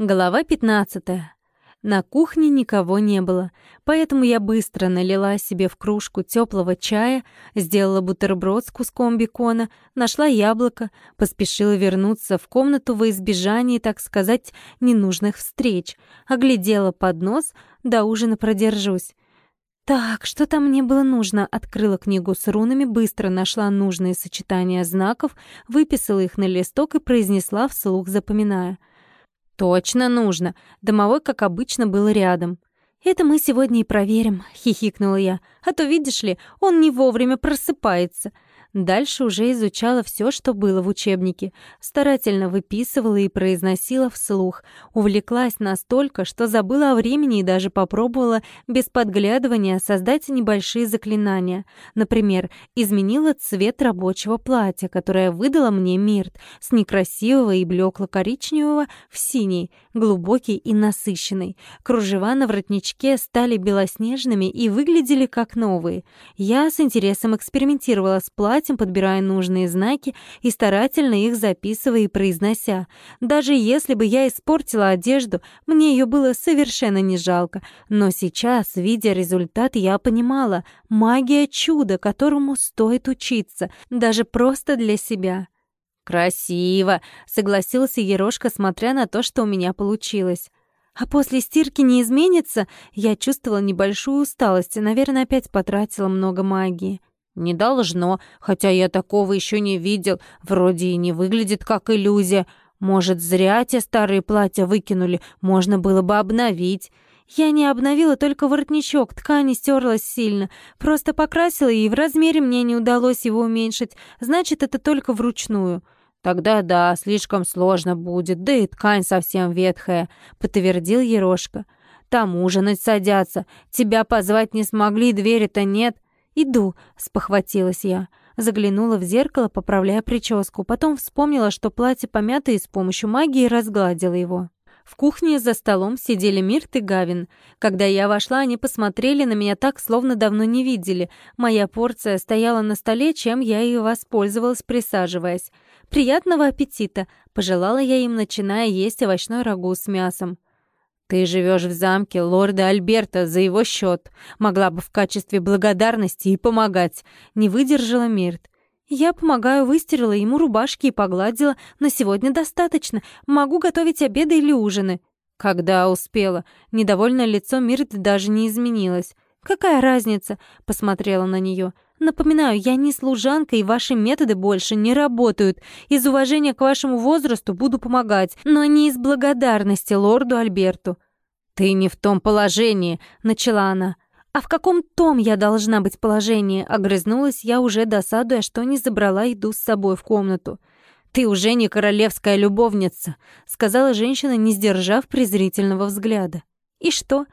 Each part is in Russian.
Глава 15. На кухне никого не было, поэтому я быстро налила себе в кружку теплого чая, сделала бутерброд с куском бекона, нашла яблоко, поспешила вернуться в комнату во избежание, так сказать, ненужных встреч, оглядела поднос, до ужина продержусь. Так, что там мне было нужно? Открыла книгу с рунами, быстро нашла нужные сочетания знаков, выписала их на листок и произнесла вслух, запоминая — «Точно нужно. Домовой, как обычно, был рядом. «Это мы сегодня и проверим», — хихикнула я. «А то, видишь ли, он не вовремя просыпается». Дальше уже изучала все, что было в учебнике, старательно выписывала и произносила вслух. Увлеклась настолько, что забыла о времени и даже попробовала без подглядывания создать небольшие заклинания. Например, изменила цвет рабочего платья, которое выдала мне Мирт, с некрасивого и блекло-коричневого в синий, глубокий и насыщенный. Кружева на воротничке стали белоснежными и выглядели как новые. Я с интересом экспериментировала с платьем, платьем, подбирая нужные знаки и старательно их записывая и произнося. Даже если бы я испортила одежду, мне ее было совершенно не жалко. Но сейчас, видя результат, я понимала — магия чуда, которому стоит учиться, даже просто для себя. «Красиво!» — согласился Ерошка, смотря на то, что у меня получилось. А после стирки не изменится? Я чувствовала небольшую усталость и, наверное, опять потратила много магии. «Не должно, хотя я такого еще не видел. Вроде и не выглядит как иллюзия. Может, зря те старые платья выкинули, можно было бы обновить». Я не обновила только воротничок, ткань стерлась сильно. Просто покрасила, и в размере мне не удалось его уменьшить. Значит, это только вручную. «Тогда да, слишком сложно будет, да и ткань совсем ветхая», — подтвердил Ерошка. «Там ужинать садятся. Тебя позвать не смогли, двери-то нет». «Иду», — спохватилась я. Заглянула в зеркало, поправляя прическу. Потом вспомнила, что платье помято и с помощью магии разгладила его. В кухне за столом сидели Мирт и Гавин. Когда я вошла, они посмотрели на меня так, словно давно не видели. Моя порция стояла на столе, чем я и воспользовалась, присаживаясь. «Приятного аппетита!» — пожелала я им, начиная есть овощной рагу с мясом. «Ты живешь в замке лорда Альберта за его счет. Могла бы в качестве благодарности и помогать». Не выдержала Мирт. «Я помогаю, выстирала ему рубашки и погладила. На сегодня достаточно. Могу готовить обеды или ужины». «Когда успела?» Недовольное лицо Мирт даже не изменилось. «Какая разница?» — посмотрела на нее. «Напоминаю, я не служанка, и ваши методы больше не работают. Из уважения к вашему возрасту буду помогать, но не из благодарности лорду Альберту». «Ты не в том положении», — начала она. «А в каком том я должна быть положении?» — огрызнулась я, уже досадуя, что не забрала еду с собой в комнату. «Ты уже не королевская любовница», — сказала женщина, не сдержав презрительного взгляда. «И что?»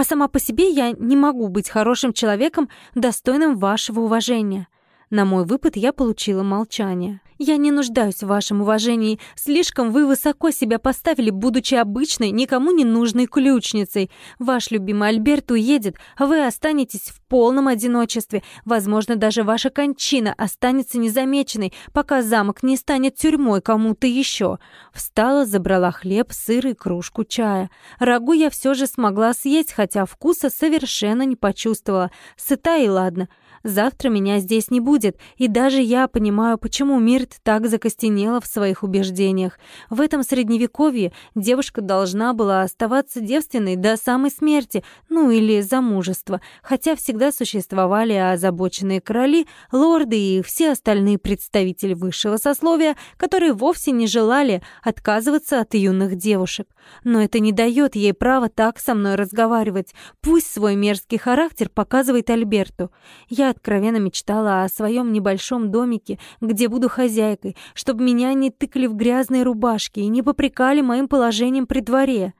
А сама по себе я не могу быть хорошим человеком, достойным вашего уважения. На мой выпад я получила молчание. Я не нуждаюсь в вашем уважении. Слишком вы высоко себя поставили, будучи обычной, никому не нужной ключницей. Ваш любимый Альберт уедет, а вы останетесь в полном одиночестве. Возможно, даже ваша кончина останется незамеченной, пока замок не станет тюрьмой кому-то еще. Встала, забрала хлеб, сыр и кружку чая. Рагу я все же смогла съесть, хотя вкуса совершенно не почувствовала. Сыта и ладно. Завтра меня здесь не будет, и даже я понимаю, почему Мирт так закостенела в своих убеждениях. В этом средневековье девушка должна была оставаться девственной до самой смерти, ну или замужества, хотя всегда существовали озабоченные короли, лорды и все остальные представители высшего сословия, которые вовсе не желали отказываться от юных девушек. Но это не дает ей права так со мной разговаривать. Пусть свой мерзкий характер показывает Альберту. Я откровенно мечтала о своем небольшом домике, где буду хозяйкой, чтобы меня не тыкали в грязные рубашки и не попрекали моим положением при дворе.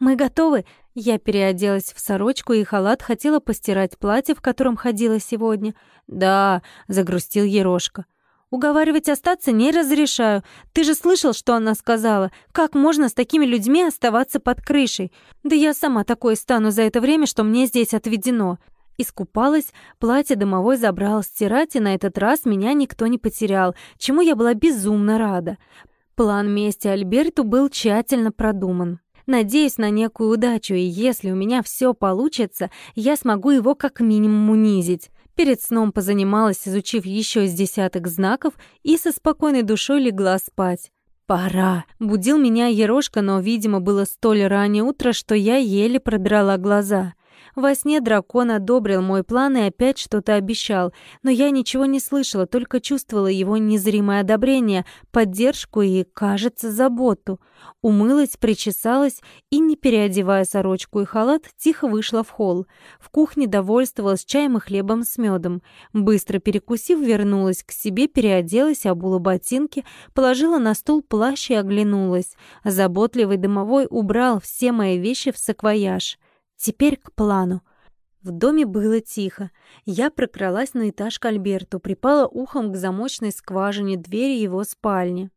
«Мы готовы?» Я переоделась в сорочку и халат, хотела постирать платье, в котором ходила сегодня. «Да», — загрустил Ерошка. «Уговаривать остаться не разрешаю. Ты же слышал, что она сказала? Как можно с такими людьми оставаться под крышей? Да я сама такой стану за это время, что мне здесь отведено. Искупалась, платье домовой забрал стирать, и на этот раз меня никто не потерял, чему я была безумно рада. План мести Альберту был тщательно продуман. Надеюсь на некую удачу, и если у меня все получится, я смогу его как минимум унизить. Перед сном позанималась, изучив еще с десяток знаков, и со спокойной душой легла спать. «Пора!» Будил меня Ерошка, но, видимо, было столь раннее утро, что я еле продрала глаза. Во сне дракон одобрил мой план и опять что-то обещал, но я ничего не слышала, только чувствовала его незримое одобрение, поддержку и, кажется, заботу. Умылась, причесалась и, не переодевая сорочку и халат, тихо вышла в холл. В кухне довольствовалась чаем и хлебом с медом. Быстро перекусив, вернулась к себе, переоделась, обула ботинки, положила на стол плащ и оглянулась. Заботливый домовой убрал все мои вещи в саквояж. Теперь к плану. В доме было тихо. Я прокралась на этаж к Альберту, припала ухом к замочной скважине двери его спальни.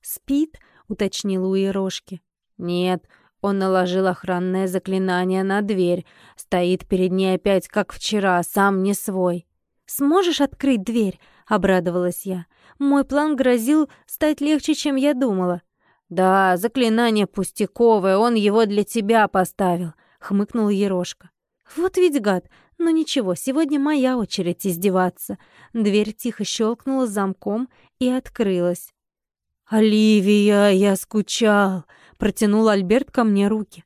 «Спит?» — уточнила у Ерошки. «Нет», он наложил охранное заклинание на дверь. Стоит перед ней опять, как вчера, сам не свой. «Сможешь открыть дверь?» — обрадовалась я. «Мой план грозил стать легче, чем я думала». «Да, заклинание пустяковое, он его для тебя поставил хмыкнул Ерошка. Вот ведь гад. Но ничего, сегодня моя очередь издеваться. Дверь тихо щелкнула замком и открылась. «Оливия, я скучал!» — протянул Альберт ко мне руки.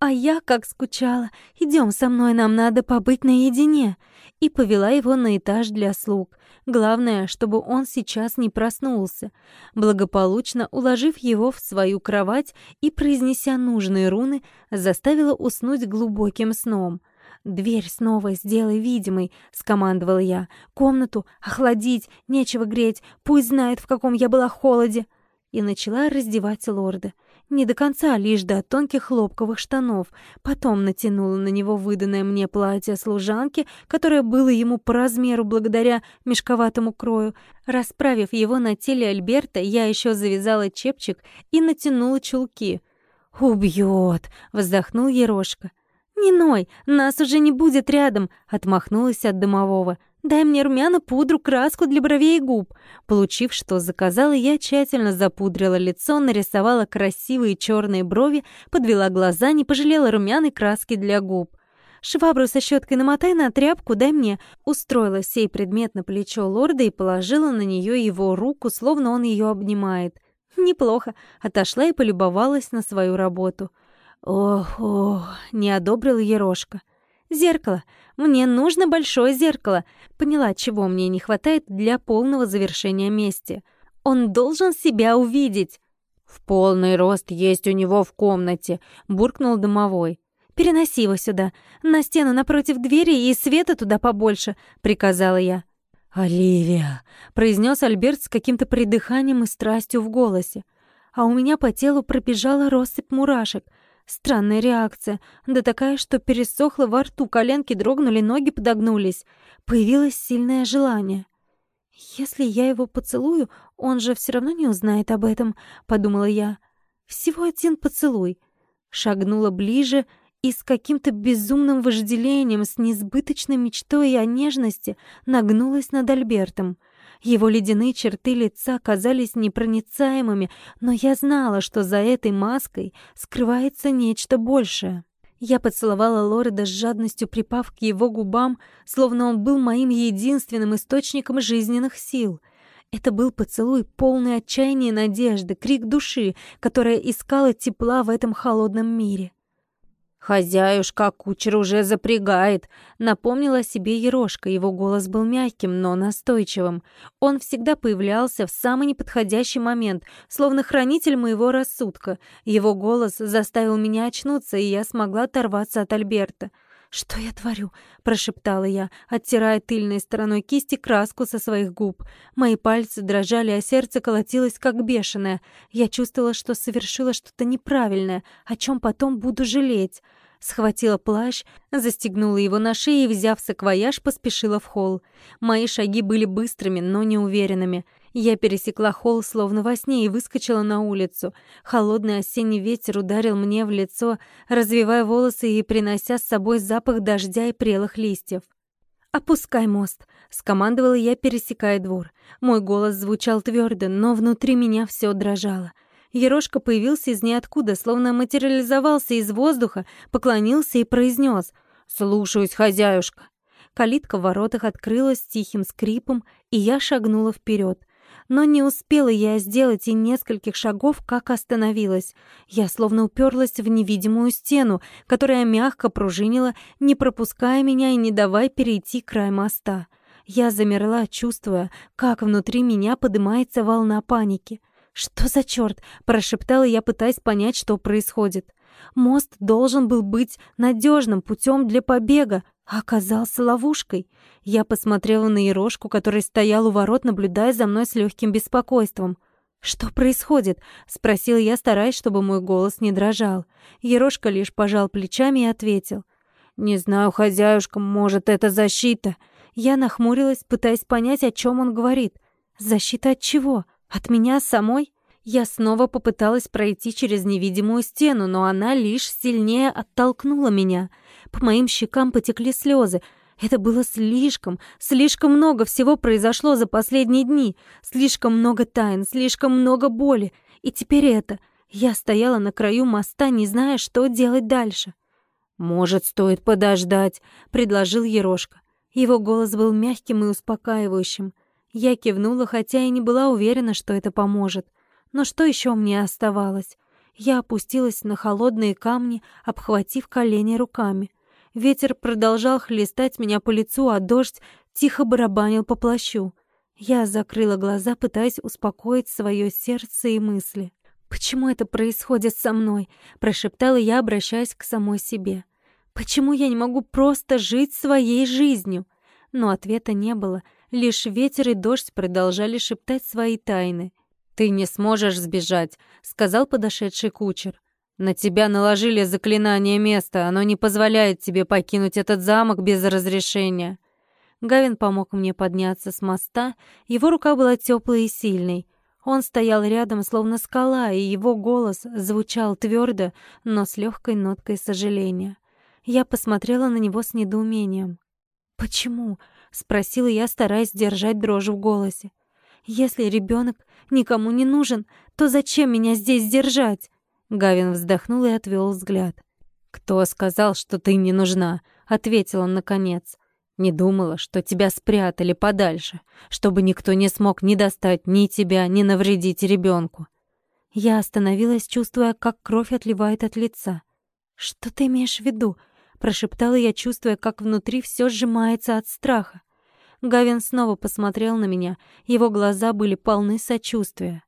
«А я как скучала. Идем со мной, нам надо побыть наедине». И повела его на этаж для слуг. Главное, чтобы он сейчас не проснулся. Благополучно уложив его в свою кровать и произнеся нужные руны, заставила уснуть глубоким сном. «Дверь снова сделай видимой», — скомандовал я. «Комнату охладить, нечего греть, пусть знает, в каком я была холоде». И начала раздевать лорда. Не до конца, лишь до тонких хлопковых штанов. Потом натянула на него выданное мне платье служанки, которое было ему по размеру благодаря мешковатому крою. Расправив его на теле Альберта, я еще завязала чепчик и натянула чулки. «Убьет!» — вздохнул Ерошка. «Не ной, нас уже не будет рядом!» — отмахнулась от дымового. Дай мне румяна, пудру, краску для бровей и губ. Получив, что заказала, я тщательно запудрила лицо, нарисовала красивые черные брови, подвела глаза, не пожалела румяной краски для губ. «Швабру со щеткой намотай на тряпку, дай мне». Устроила сей предмет на плечо лорда и положила на нее его руку, словно он ее обнимает. Неплохо. Отошла и полюбовалась на свою работу. «Ох, ох», — не одобрил Ерошка. «Зеркало. Мне нужно большое зеркало. Поняла, чего мне не хватает для полного завершения мести. Он должен себя увидеть». «В полный рост есть у него в комнате», — буркнул домовой. «Переноси его сюда, на стену напротив двери и света туда побольше», — приказала я. «Оливия», — произнес Альберт с каким-то придыханием и страстью в голосе. А у меня по телу пробежала россыпь мурашек — Странная реакция, да такая, что пересохло во рту, коленки дрогнули, ноги подогнулись. Появилось сильное желание. «Если я его поцелую, он же все равно не узнает об этом», — подумала я. «Всего один поцелуй». Шагнула ближе и с каким-то безумным вожделением, с несбыточной мечтой о нежности нагнулась над Альбертом. Его ледяные черты лица казались непроницаемыми, но я знала, что за этой маской скрывается нечто большее. Я поцеловала Лореда с жадностью, припав к его губам, словно он был моим единственным источником жизненных сил. Это был поцелуй, полный отчаяния и надежды, крик души, которая искала тепла в этом холодном мире. «Хозяюшка, кучер уже запрягает», — напомнила себе Ерошка. Его голос был мягким, но настойчивым. Он всегда появлялся в самый неподходящий момент, словно хранитель моего рассудка. Его голос заставил меня очнуться, и я смогла оторваться от Альберта. «Что я творю?» — прошептала я, оттирая тыльной стороной кисти краску со своих губ. Мои пальцы дрожали, а сердце колотилось, как бешеное. Я чувствовала, что совершила что-то неправильное, о чем потом буду жалеть. Схватила плащ, застегнула его на шее и, взяв саквояж, поспешила в холл. Мои шаги были быстрыми, но неуверенными. Я пересекла холл словно во сне и выскочила на улицу. Холодный осенний ветер ударил мне в лицо, развивая волосы и принося с собой запах дождя и прелых листьев. «Опускай мост», — скомандовала я, пересекая двор. Мой голос звучал твердо, но внутри меня все дрожало. Ерошка появился из ниоткуда, словно материализовался из воздуха, поклонился и произнес «Слушаюсь, хозяюшка». Калитка в воротах открылась тихим скрипом, и я шагнула вперед. Но не успела я сделать и нескольких шагов, как остановилась. Я словно уперлась в невидимую стену, которая мягко пружинила, не пропуская меня и не давая перейти край моста. Я замерла, чувствуя, как внутри меня поднимается волна паники. «Что за черт?» — прошептала я, пытаясь понять, что происходит. Мост должен был быть надежным путем для побега, оказался ловушкой. Я посмотрела на Ерошку, который стоял у ворот, наблюдая за мной с легким беспокойством. «Что происходит?» — спросила я, стараясь, чтобы мой голос не дрожал. Ерошка лишь пожал плечами и ответил. «Не знаю, хозяюшка, может, это защита?» Я нахмурилась, пытаясь понять, о чем он говорит. «Защита от чего? От меня самой?» Я снова попыталась пройти через невидимую стену, но она лишь сильнее оттолкнула меня. По моим щекам потекли слезы. Это было слишком, слишком много всего произошло за последние дни. Слишком много тайн, слишком много боли. И теперь это. Я стояла на краю моста, не зная, что делать дальше. «Может, стоит подождать», — предложил Ерошка. Его голос был мягким и успокаивающим. Я кивнула, хотя и не была уверена, что это поможет. Но что еще мне оставалось? Я опустилась на холодные камни, обхватив колени руками. Ветер продолжал хлестать меня по лицу, а дождь тихо барабанил по плащу. Я закрыла глаза, пытаясь успокоить свое сердце и мысли. «Почему это происходит со мной?» — прошептала я, обращаясь к самой себе. Почему я не могу просто жить своей жизнью? Но ответа не было. Лишь ветер и дождь продолжали шептать свои тайны. «Ты не сможешь сбежать», — сказал подошедший кучер. «На тебя наложили заклинание места. Оно не позволяет тебе покинуть этот замок без разрешения». Гавин помог мне подняться с моста. Его рука была теплой и сильной. Он стоял рядом, словно скала, и его голос звучал твердо, но с легкой ноткой сожаления. Я посмотрела на него с недоумением. «Почему?» — спросила я, стараясь держать дрожь в голосе. «Если ребенок никому не нужен, то зачем меня здесь держать?» Гавин вздохнул и отвел взгляд. «Кто сказал, что ты не нужна?» — ответил он наконец. «Не думала, что тебя спрятали подальше, чтобы никто не смог ни достать ни тебя, ни навредить ребенку. Я остановилась, чувствуя, как кровь отливает от лица. «Что ты имеешь в виду?» Прошептала я, чувствуя, как внутри все сжимается от страха. Гавин снова посмотрел на меня. Его глаза были полны сочувствия.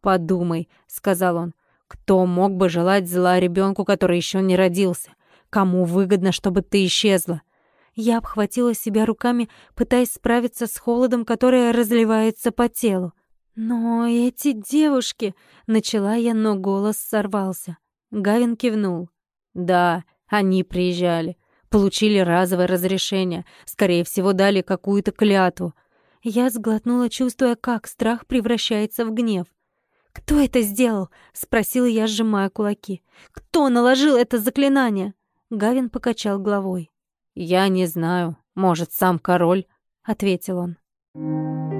«Подумай», — сказал он, — «кто мог бы желать зла ребенку, который еще не родился? Кому выгодно, чтобы ты исчезла?» Я обхватила себя руками, пытаясь справиться с холодом, который разливается по телу. «Но эти девушки...» — начала я, но голос сорвался. Гавин кивнул. «Да, они приезжали, получили разовое разрешение, скорее всего, дали какую-то клятву. Я сглотнула, чувствуя, как страх превращается в гнев. «Кто это сделал?» — спросила я, сжимая кулаки. «Кто наложил это заклинание?» Гавин покачал головой. «Я не знаю. Может, сам король?» — ответил он.